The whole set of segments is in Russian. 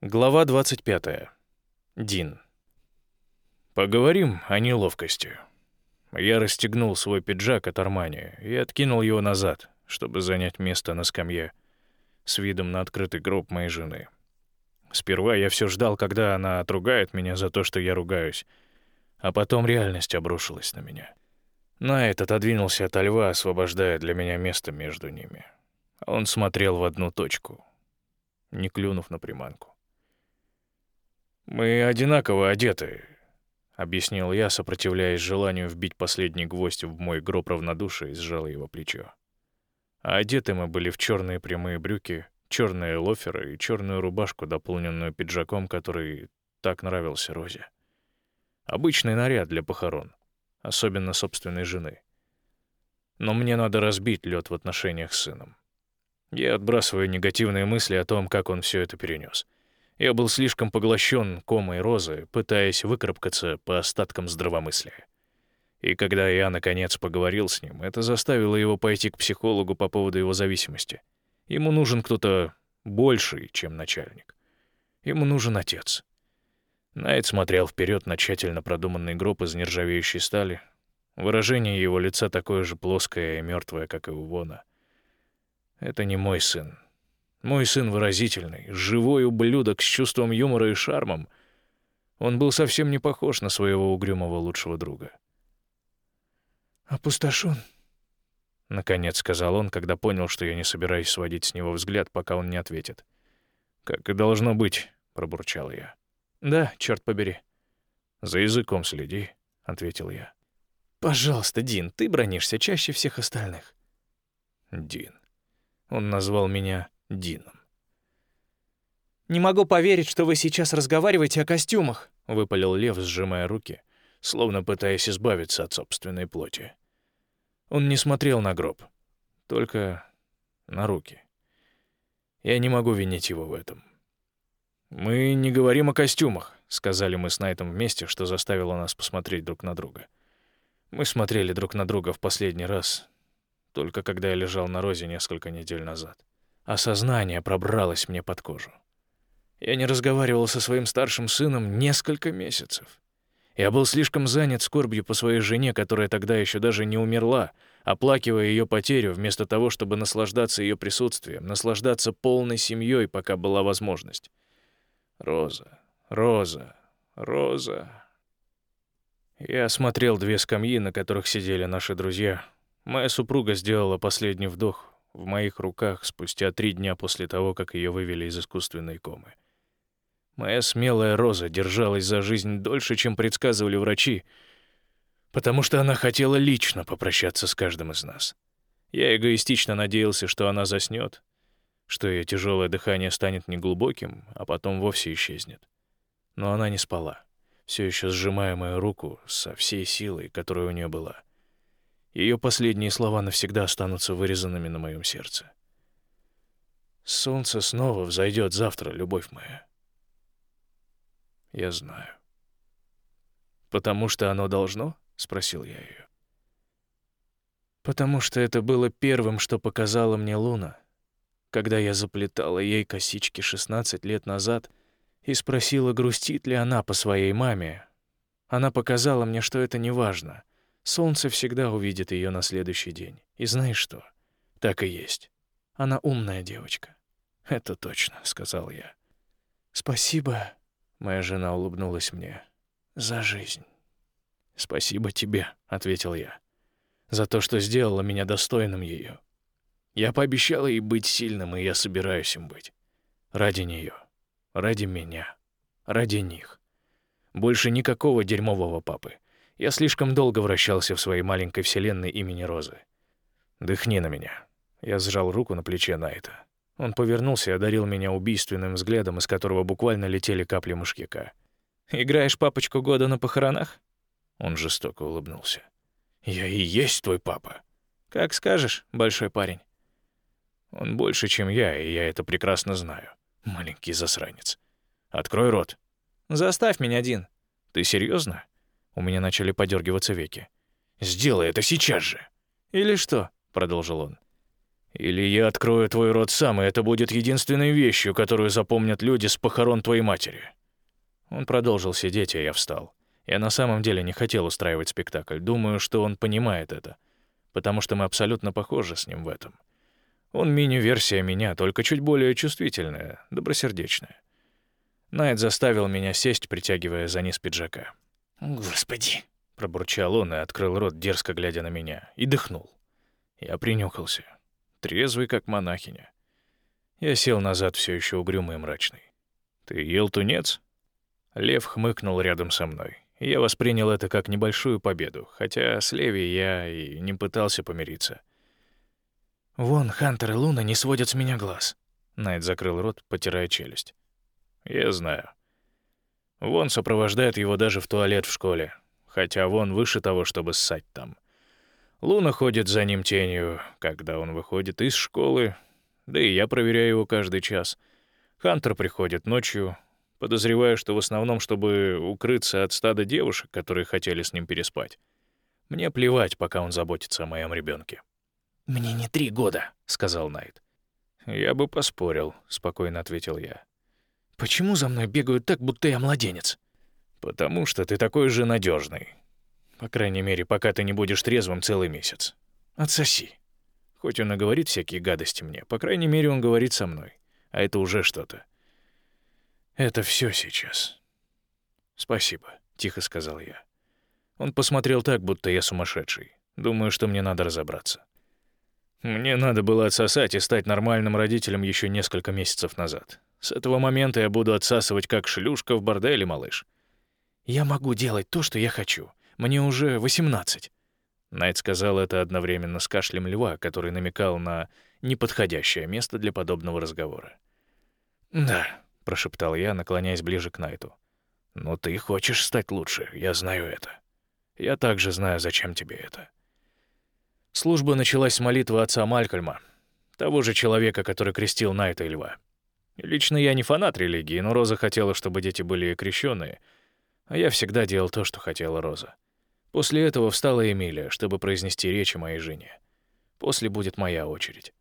Глава 25. Дин. Поговорим о неловкости. Я расстегнул свой пиджак от Армани и откинул его назад, чтобы занять место на скамье с видом на открытый гроб моей жены. Сперва я все ждал, когда она отругает меня за то, что я ругаюсь, а потом реальность обрушилась на меня. Найт отодвинулся от льва, освобождая для меня место между ними. Он смотрел в одну точку, не клюнув на приманку. «Мы одинаково одеты», — объяснил я, сопротивляясь желанию вбить последний гвоздь в мой гроб равнодушия и сжал его плечо. А одеты мы были в черные прямые брюки, черные лоферы и черную рубашку, дополненную пиджаком, который так нравился Розе. Обычный наряд для похорон, особенно собственной жены. Но мне надо разбить лед в отношениях с сыном. Я отбрасываю негативные мысли о том, как он все это перенес. Я был слишком поглощен комой розы, пытаясь выкарабкаться по остаткам здравомыслия. И когда я, наконец, поговорил с ним, это заставило его пойти к психологу по поводу его зависимости. Ему нужен кто-то больший, чем начальник. Ему нужен отец. Найт смотрел вперед на тщательно продуманный гроб из нержавеющей стали. Выражение его лица такое же плоское и мертвое, как и у Вона. Это не мой сын. Мой сын выразительный, живой ублюдок с чувством юмора и шармом. Он был совсем не похож на своего угрюмого лучшего друга. «Опустошен», — наконец сказал он, когда понял, что я не собираюсь сводить с него взгляд, пока он не ответит. «Как и должно быть», — пробурчал я. «Да, черт побери». «За языком следи», — ответил я. «Пожалуйста, Дин, ты бронишься чаще всех остальных». «Дин». Он назвал меня Дином. «Не могу поверить, что вы сейчас разговариваете о костюмах», — выпалил Лев, сжимая руки, словно пытаясь избавиться от собственной плоти. Он не смотрел на гроб, только на руки. Я не могу винить его в этом. «Мы не говорим о костюмах», — сказали мы с Найтом вместе, что заставило нас посмотреть друг на друга. Мы смотрели друг на друга в последний раз, только когда я лежал на розе несколько недель назад. Осознание пробралось мне под кожу. Я не разговаривал со своим старшим сыном несколько месяцев. Я был слишком занят скорбью по своей жене, которая тогда еще даже не умерла, оплакивая ее потерю, вместо того, чтобы наслаждаться ее присутствием, наслаждаться полной семьей, пока была возможность. Роза, Роза, Роза. Я осмотрел две скамьи, на которых сидели наши друзья. Моя супруга сделала последний вдох, в моих руках спустя три дня после того, как ее вывели из искусственной комы. Моя смелая Роза держалась за жизнь дольше, чем предсказывали врачи, потому что она хотела лично попрощаться с каждым из нас. Я эгоистично надеялся, что она заснет, что ее тяжелое дыхание станет неглубоким, а потом вовсе исчезнет. Но она не спала, все еще сжимая мою руку со всей силой, которая у нее была. Ее последние слова навсегда останутся вырезанными на моем сердце. Солнце снова взойдет завтра, любовь моя. Я знаю. Потому что оно должно? спросил я ее. Потому что это было первым, что показала мне Луна, когда я заплетала ей косички 16 лет назад и спросила, грустит ли она по своей маме. Она показала мне, что это не важно. Солнце всегда увидит ее на следующий день. И знаешь что? Так и есть. Она умная девочка. Это точно, сказал я. Спасибо, моя жена улыбнулась мне. За жизнь. Спасибо тебе, ответил я. За то, что сделала меня достойным ее. Я пообещал ей быть сильным, и я собираюсь им быть. Ради нее, ради меня, ради них. Больше никакого дерьмового папы. Я слишком долго вращался в своей маленькой вселенной имени Розы. «Дыхни на меня». Я сжал руку на плече Найта. Он повернулся и одарил меня убийственным взглядом, из которого буквально летели капли мушкика. «Играешь папочку года на похоронах?» Он жестоко улыбнулся. «Я и есть твой папа». «Как скажешь, большой парень». Он больше, чем я, и я это прекрасно знаю. Маленький засранец. Открой рот. Заставь меня, Дин. Ты серьезно? У меня начали подергиваться веки. «Сделай это сейчас же!» «Или что?» — продолжил он. Или я открою твой рот сам, и это будет единственной вещью, которую запомнят люди с похорон твоей матери». Он продолжил сидеть, а я встал. Я на самом деле не хотел устраивать спектакль. Думаю, что он понимает это, потому что мы абсолютно похожи с ним в этом. Он мини-версия меня, только чуть более чувствительная, добросердечная. Найт заставил меня сесть, притягивая за низ пиджака. «Господи!» — пробурчал он и открыл рот, дерзко глядя на меня, и дыхнул. Я принюхался, трезвый, как монахиня. Я сел назад, все еще угрюмый и мрачный. «Ты ел тунец?» Лев хмыкнул рядом со мной. Я воспринял это как небольшую победу, хотя с Леви я и не пытался помириться. «Вон, Хантер и Луна не сводят с меня глаз». Найт закрыл рот, потирая челюсть. «Я знаю. Вон сопровождает его даже в туалет в школе, хотя вон выше того, чтобы ссать там. Луна ходит за ним тенью, когда он выходит из школы, да и я проверяю его каждый час. Хантер приходит ночью, подозревая, что в основном, чтобы укрыться от стада девушек, которые хотели с ним переспать. Мне плевать, пока он заботится о моем ребенке. «Мне не три года», — сказал Найт. «Я бы поспорил», — спокойно ответил я. «Почему за мной бегают так, будто я младенец?» «Потому что ты такой же надежный. По крайней мере, пока ты не будешь трезвым целый месяц. Отсоси. Хоть он и говорит всякие гадости мне, по крайней мере, он говорит со мной. А это уже что-то. Это все сейчас. Спасибо, тихо сказал я. Он посмотрел так, будто я сумасшедший. Думаю, что мне надо разобраться. Мне надо было отсосать и стать нормальным родителем еще несколько месяцев назад. С этого момента я буду отсасывать как шлюшка в борделе, малыш. Я могу делать то, что я хочу. Мне уже 18. Найт сказал это одновременно с кашлем льва, который намекал на неподходящее место для подобного разговора. «Да», — прошептал я, наклоняясь ближе к Найту. «Но ты хочешь стать лучше, я знаю это. Я также знаю, зачем тебе это». Служба началась с молитвы отца Малькольма, того же человека, который крестил Найта и Льва. Лично я не фанат религии, но Роза хотела, чтобы дети были крещенные, а я всегда делал то, что хотела Роза. После этого встала Эмилия, чтобы произнести речь о моей жене. После будет моя очередь.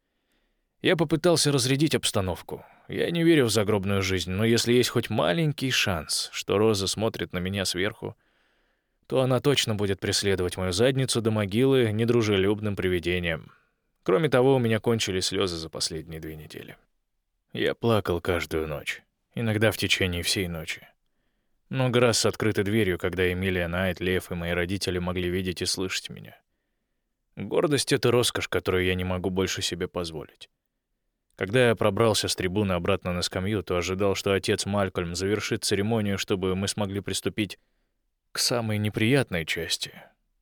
Я попытался разрядить обстановку. Я не верю в загробную жизнь, но если есть хоть маленький шанс, что Роза смотрит на меня сверху, то она точно будет преследовать мою задницу до могилы недружелюбным привидением. Кроме того, у меня кончились слезы за последние две недели. Я плакал каждую ночь, иногда в течение всей ночи. Много раз с открытой дверью, когда Эмилия Найт, Лев и мои родители могли видеть и слышать меня. Гордость — это роскошь, которую я не могу больше себе позволить. Когда я пробрался с трибуны обратно на скамью, то ожидал, что отец Малькольм завершит церемонию, чтобы мы смогли приступить к самой неприятной части.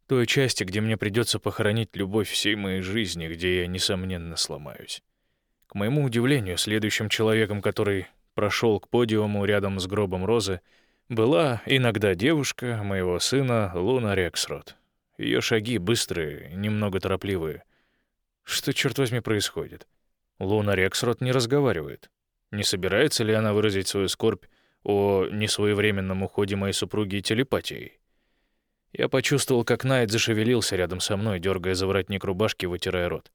Той части, где мне придется похоронить любовь всей моей жизни, где я, несомненно, сломаюсь. К моему удивлению, следующим человеком, который прошел к подиуму рядом с гробом Розы, была иногда девушка моего сына Луна Рексрот. Ее шаги быстрые, немного торопливые. Что, черт возьми, происходит? Луна Рексрот не разговаривает. Не собирается ли она выразить свою скорбь о несвоевременном уходе моей супруги телепатией. Я почувствовал, как Найт зашевелился рядом со мной, дергая за воротник рубашки, вытирая рот.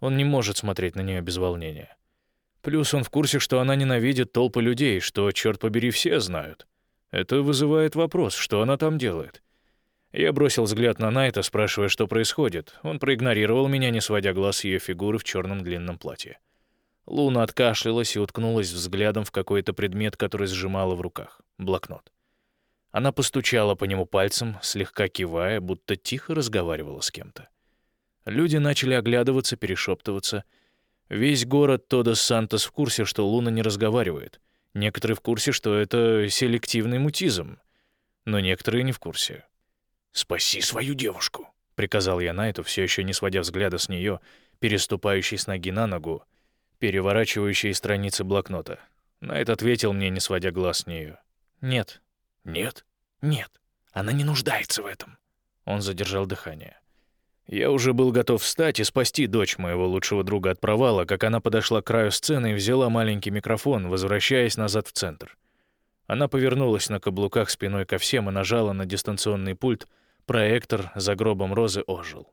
Он не может смотреть на нее без волнения. Плюс он в курсе, что она ненавидит толпы людей, что, черт побери, все знают. Это вызывает вопрос, что она там делает. Я бросил взгляд на Найта, спрашивая, что происходит. Он проигнорировал меня, не сводя глаз ее фигуры в черном длинном платье. Луна откашлялась и уткнулась взглядом в какой-то предмет, который сжимала в руках — блокнот. Она постучала по нему пальцем, слегка кивая, будто тихо разговаривала с кем-то. Люди начали оглядываться, перешептываться. Весь город Тодос Сантос в курсе, что Луна не разговаривает. Некоторые в курсе, что это селективный мутизм. Но некоторые не в курсе. «Спаси свою девушку», — приказал я Найту, все еще не сводя взгляда с нее, переступающей с ноги на ногу, переворачивающие страницы блокнота. Найт ответил мне, не сводя глаз с нее. «Нет». «Нет?» «Нет. Она не нуждается в этом». Он задержал дыхание. Я уже был готов встать и спасти дочь моего лучшего друга от провала, как она подошла к краю сцены и взяла маленький микрофон, возвращаясь назад в центр. Она повернулась на каблуках спиной ко всем и нажала на дистанционный пульт. Проектор за гробом Розы ожил.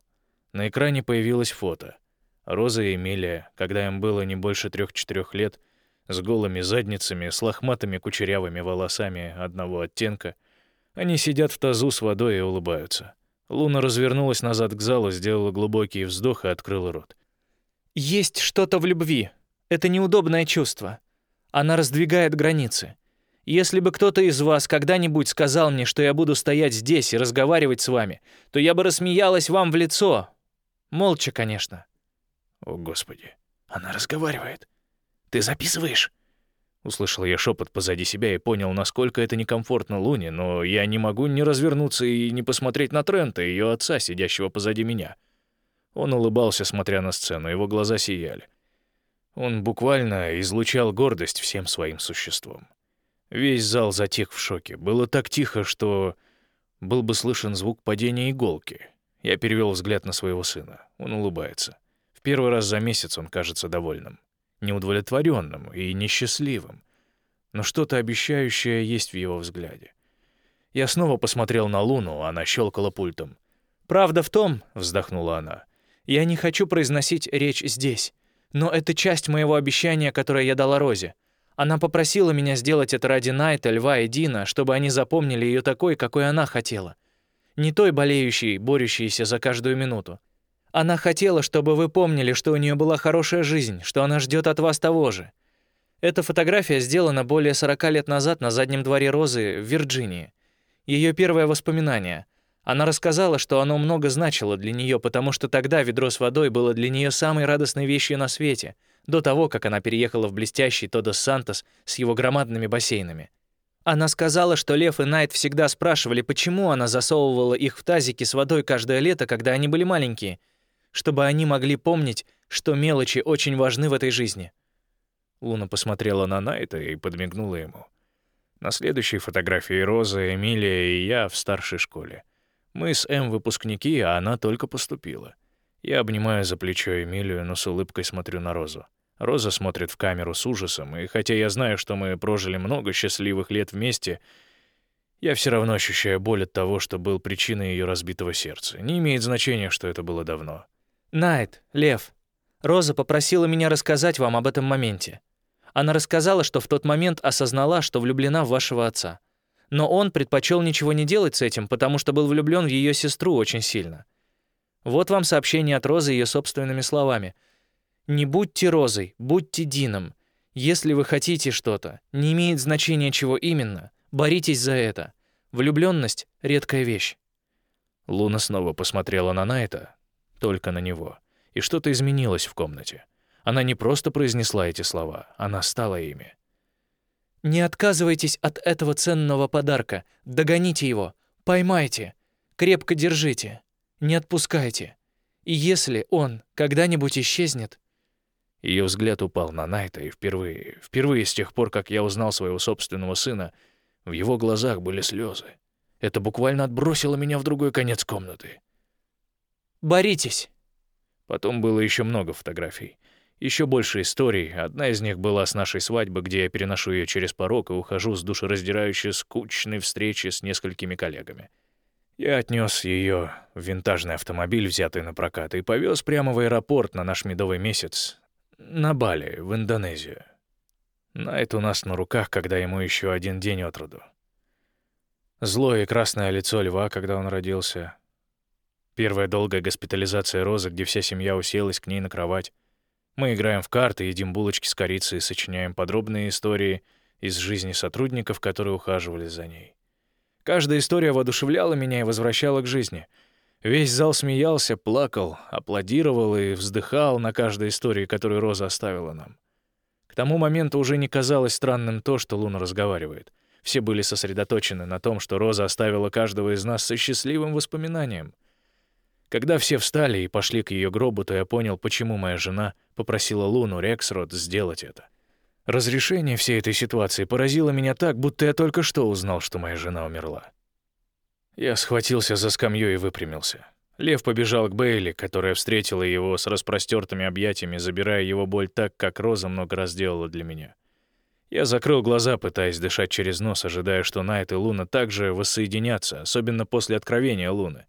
На экране появилось фото. Роза и Эмилия, когда им было не больше трех-четырех лет, с голыми задницами, с лохматыми кучерявыми волосами одного оттенка, они сидят в тазу с водой и улыбаются. Луна развернулась назад к залу, сделала глубокий вздох и открыла рот. Есть что-то в любви. Это неудобное чувство. Она раздвигает границы. Если бы кто-то из вас когда-нибудь сказал мне, что я буду стоять здесь и разговаривать с вами, то я бы рассмеялась вам в лицо. Молча, конечно. О, Господи, она разговаривает. Ты записываешь? Услышал я шепот позади себя и понял, насколько это некомфортно Луне, но я не могу не развернуться и не посмотреть на Трента, ее отца, сидящего позади меня. Он улыбался, смотря на сцену, его глаза сияли. Он буквально излучал гордость всем своим существом. Весь зал затих в шоке. Было так тихо, что был бы слышен звук падения иголки. Я перевел взгляд на своего сына. Он улыбается. В первый раз за месяц он кажется довольным, неудовлетворенным и несчастливым. Но что-то обещающее есть в его взгляде. Я снова посмотрел на Луну, она щелкала пультом. «Правда в том», — вздохнула она, — «я не хочу произносить речь здесь, но это часть моего обещания, которое я дала Розе. Она попросила меня сделать это ради Найта, Льва и Дина, чтобы они запомнили ее такой, какой она хотела. Не той болеющей, борющейся за каждую минуту. Она хотела, чтобы вы помнили, что у нее была хорошая жизнь, что она ждет от вас того же. Эта фотография сделана более 40 лет назад на заднем дворе Розы в Вирджинии. Ее первое воспоминание. Она рассказала, что оно много значило для нее, потому что тогда ведро с водой было для нее самой радостной вещью на свете — до того, как она переехала в блестящий Тодос Сантос с его громадными бассейнами. Она сказала, что Лев и Найт всегда спрашивали, почему она засовывала их в тазики с водой каждое лето, когда они были маленькие, чтобы они могли помнить, что мелочи очень важны в этой жизни. Луна посмотрела на Найта и подмигнула ему. На следующей фотографии Роза, Эмилия и я в старшей школе. Мы с М выпускники, а она только поступила. Я обнимаю за плечо Эмилию, но с улыбкой смотрю на Розу. Роза смотрит в камеру с ужасом, и хотя я знаю, что мы прожили много счастливых лет вместе, я все равно ощущаю боль от того, что был причиной ее разбитого сердца. Не имеет значения, что это было давно. «Найт, Лев, Роза попросила меня рассказать вам об этом моменте. Она рассказала, что в тот момент осознала, что влюблена в вашего отца. Но он предпочел ничего не делать с этим, потому что был влюблен в ее сестру очень сильно. Вот вам сообщение от Розы ее собственными словами. «Не будьте Розой, будьте Дином. Если вы хотите что-то, не имеет значения, чего именно, боритесь за это. Влюбленность — редкая вещь». Луна снова посмотрела на Найта, только на него, и что-то изменилось в комнате. Она не просто произнесла эти слова, она стала ими. «Не отказывайтесь от этого ценного подарка. Догоните его. Поймайте. Крепко держите. Не отпускайте. И если он когда-нибудь исчезнет...» Ее взгляд упал на Найта, и впервые, впервые с тех пор, как я узнал своего собственного сына, в его глазах были слезы. Это буквально отбросило меня в другой конец комнаты. «Боритесь!» Потом было еще много фотографий. Еще больше историй. Одна из них была с нашей свадьбы, где я переношу ее через порог и ухожу с душераздирающей скучной встречи с несколькими коллегами. Я отнес ее в винтажный автомобиль, взятый на прокат, и повез прямо в аэропорт на наш медовый месяц на Бали, в Индонезию. Найт у нас на руках, когда ему еще один день от роду. Злое и красное лицо льва, когда он родился. Первая долгая госпитализация Розы, где вся семья уселась к ней на кровать. Мы играем в карты, едим булочки с корицей и сочиняем подробные истории из жизни сотрудников, которые ухаживали за ней. Каждая история воодушевляла меня и возвращала к жизни. Весь зал смеялся, плакал, аплодировал и вздыхал на каждой истории, которую Роза оставила нам. К тому моменту уже не казалось странным то, что Луна разговаривает. Все были сосредоточены на том, что Роза оставила каждого из нас со счастливым воспоминанием. Когда все встали и пошли к ее гробу, то я понял, почему моя жена попросила Луну Рексрод сделать это. Разрешение всей этой ситуации поразило меня так, будто я только что узнал, что моя жена умерла. Я схватился за скамью и выпрямился. Лев побежал к Бейли, которая встретила его с распростертыми объятиями, забирая его боль так, как Роза много раз делала для меня. Я закрыл глаза, пытаясь дышать через нос, ожидая, что Найт и Луна также воссоединятся, особенно после откровения Луны.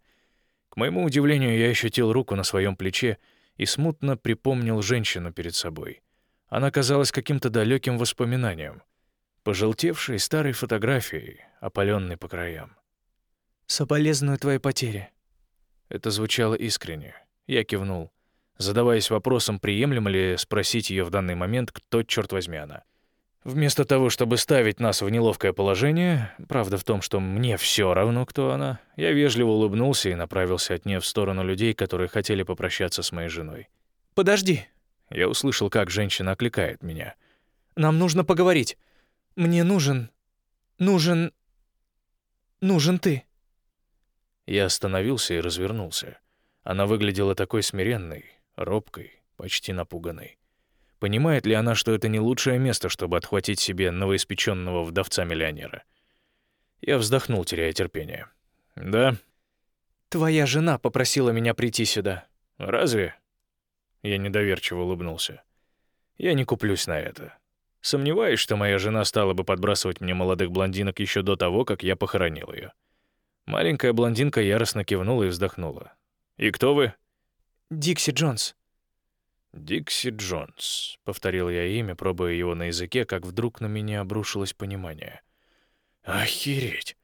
К моему удивлению, я ощутил руку на своем плече и смутно припомнил женщину перед собой. Она казалась каким-то далеким воспоминанием, пожелтевшей старой фотографией, опаленной по краям. «Соболезную твоей потере». Это звучало искренне. Я кивнул, задаваясь вопросом, приемлемо ли спросить ее в данный момент, кто, черт возьми, она. Вместо того, чтобы ставить нас в неловкое положение, правда в том, что мне все равно, кто она, я вежливо улыбнулся и направился от нее в сторону людей, которые хотели попрощаться с моей женой. «Подожди!» Я услышал, как женщина окликает меня. «Нам нужно поговорить. Мне нужен... нужен... нужен ты». Я остановился и развернулся. Она выглядела такой смиренной, робкой, почти напуганной. Понимает ли она, что это не лучшее место, чтобы отхватить себе новоиспеченного вдовца-миллионера? Я вздохнул, теряя терпение. «Да?» «Твоя жена попросила меня прийти сюда». «Разве?» Я недоверчиво улыбнулся. «Я не куплюсь на это. Сомневаюсь, что моя жена стала бы подбрасывать мне молодых блондинок еще до того, как я похоронил ее. Маленькая блондинка яростно кивнула и вздохнула. «И кто вы?» «Дикси Джонс». «Дикси Джонс», — повторил я имя, пробуя его на языке, как вдруг на меня обрушилось понимание. «Охереть!»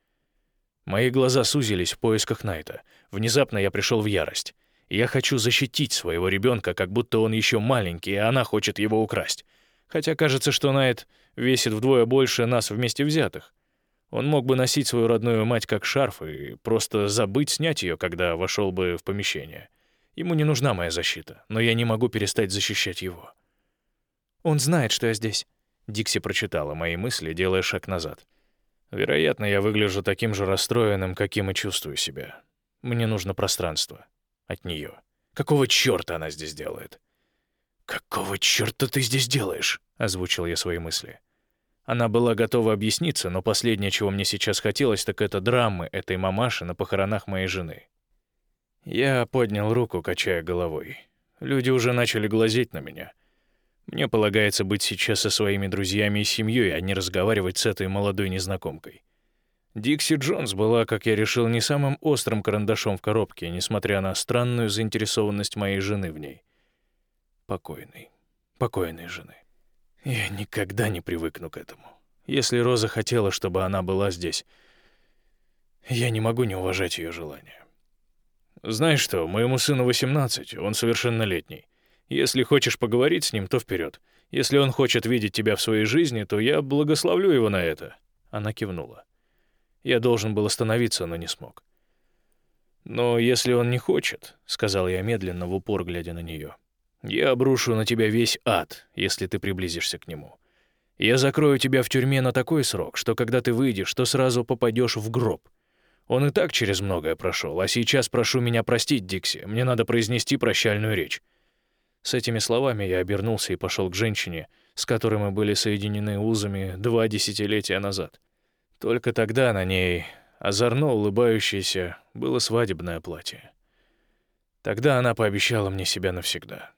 Мои глаза сузились в поисках Найта. Внезапно я пришел в ярость. Я хочу защитить своего ребенка, как будто он еще маленький, и она хочет его украсть. Хотя кажется, что Найт весит вдвое больше нас вместе взятых. Он мог бы носить свою родную мать как шарф и просто забыть снять ее, когда вошел бы в помещение. Ему не нужна моя защита, но я не могу перестать защищать его. «Он знает, что я здесь», — Дикси прочитала мои мысли, делая шаг назад. «Вероятно, я выгляжу таким же расстроенным, каким и чувствую себя. Мне нужно пространство. От нее. Какого чёрта она здесь делает?» «Какого чёрта ты здесь делаешь?» — озвучил я свои мысли. Она была готова объясниться, но последнее, чего мне сейчас хотелось, так это драмы этой мамаши на похоронах моей жены. Я поднял руку, качая головой. Люди уже начали глазеть на меня. Мне полагается быть сейчас со своими друзьями и семьей, а не разговаривать с этой молодой незнакомкой. Дикси Джонс была, как я решил, не самым острым карандашом в коробке, несмотря на странную заинтересованность моей жены в ней. Покойной, покойной жены. Я никогда не привыкну к этому. Если Роза хотела, чтобы она была здесь, я не могу не уважать ее желания. Знаешь что, моему сыну 18, он совершеннолетний. Если хочешь поговорить с ним, то вперед. Если он хочет видеть тебя в своей жизни, то я благословлю его на это. Она кивнула. Я должен был остановиться, но не смог. Но если он не хочет, сказал я медленно в упор глядя на нее. Я обрушу на тебя весь ад, если ты приблизишься к нему. Я закрою тебя в тюрьме на такой срок, что когда ты выйдешь, то сразу попадешь в гроб. Он и так через многое прошел, а сейчас прошу меня простить, Дикси. Мне надо произнести прощальную речь». С этими словами я обернулся и пошел к женщине, с которой мы были соединены узами два десятилетия назад. Только тогда на ней, озорно улыбающееся, было свадебное платье. Тогда она пообещала мне себя навсегда.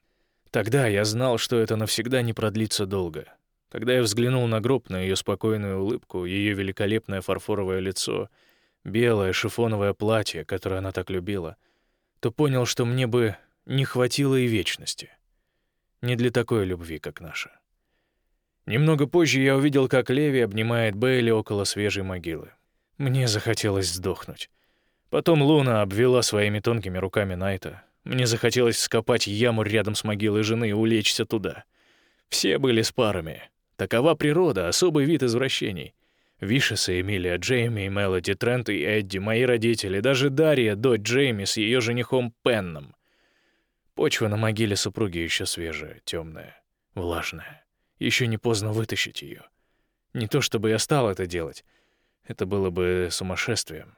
Тогда я знал, что это навсегда не продлится долго. Когда я взглянул на гроб, на ее спокойную улыбку, ее великолепное фарфоровое лицо — белое шифоновое платье, которое она так любила, то понял, что мне бы не хватило и вечности. Не для такой любви, как наша. Немного позже я увидел, как Леви обнимает Бейли около свежей могилы. Мне захотелось сдохнуть. Потом Луна обвела своими тонкими руками Найта. Мне захотелось скопать яму рядом с могилой жены и улечься туда. Все были с парами. Такова природа, особый вид извращений. Вишес и Эмилия, Джейми и Мелоди, Трент и Эдди, мои родители, даже Дарья, дочь Джейми с ее женихом Пенном. Почва на могиле супруги еще свежая, темная, влажная. Еще не поздно вытащить ее. Не то чтобы я стал это делать. Это было бы сумасшествием.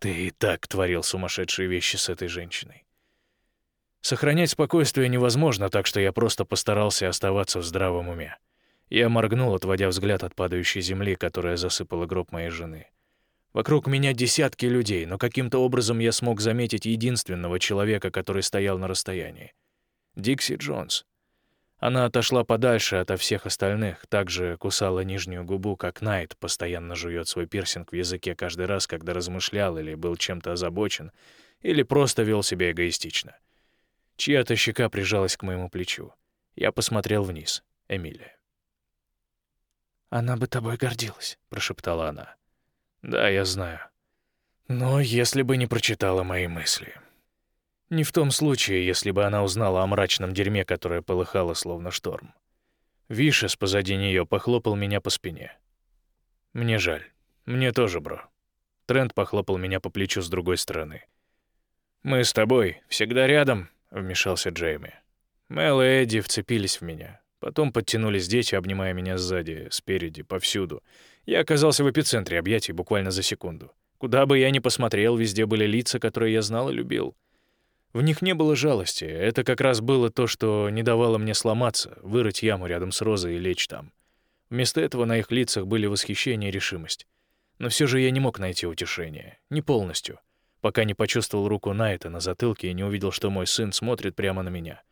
Ты и так творил сумасшедшие вещи с этой женщиной. Сохранять спокойствие невозможно, так что я просто постарался оставаться в здравом уме. Я моргнул, отводя взгляд от падающей земли, которая засыпала гроб моей жены. Вокруг меня десятки людей, но каким-то образом я смог заметить единственного человека, который стоял на расстоянии. Дикси Джонс. Она отошла подальше ото всех остальных, также кусала нижнюю губу, как Найт постоянно жует свой пирсинг в языке каждый раз, когда размышлял или был чем-то озабочен, или просто вел себя эгоистично. Чья-то щека прижалась к моему плечу. Я посмотрел вниз. Эмилия. «Она бы тобой гордилась», — прошептала она. «Да, я знаю. Но если бы не прочитала мои мысли. Не в том случае, если бы она узнала о мрачном дерьме, которое полыхало словно шторм. Вишес позади нее похлопал меня по спине. Мне жаль. Мне тоже, бро. Трент похлопал меня по плечу с другой стороны. «Мы с тобой всегда рядом», — вмешался Джейми. Мел и Эдди вцепились в меня. Потом подтянулись дети, обнимая меня сзади, спереди, повсюду. Я оказался в эпицентре объятий буквально за секунду. Куда бы я ни посмотрел, везде были лица, которые я знал и любил. В них не было жалости. Это как раз было то, что не давало мне сломаться, вырыть яму рядом с Розой и лечь там. Вместо этого на их лицах были восхищение и решимость. Но все же я не мог найти утешения. Не полностью. Пока не почувствовал руку Найта на затылке и не увидел, что мой сын смотрит прямо на меня.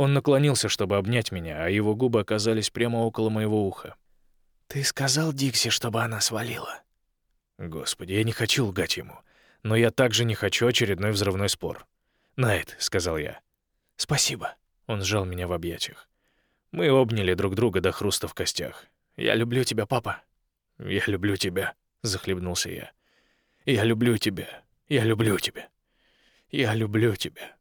Он наклонился, чтобы обнять меня, а его губы оказались прямо около моего уха. «Ты сказал Дикси, чтобы она свалила?» Господи, я не хочу лгать ему. Но я также не хочу очередной взрывной спор. «Найт», — сказал я. «Спасибо». Он сжал меня в объятиях. Мы обняли друг друга до хруста в костях. «Я люблю тебя, папа». «Я люблю тебя», — захлебнулся я. «Я люблю тебя. Я люблю тебя. Я люблю тебя».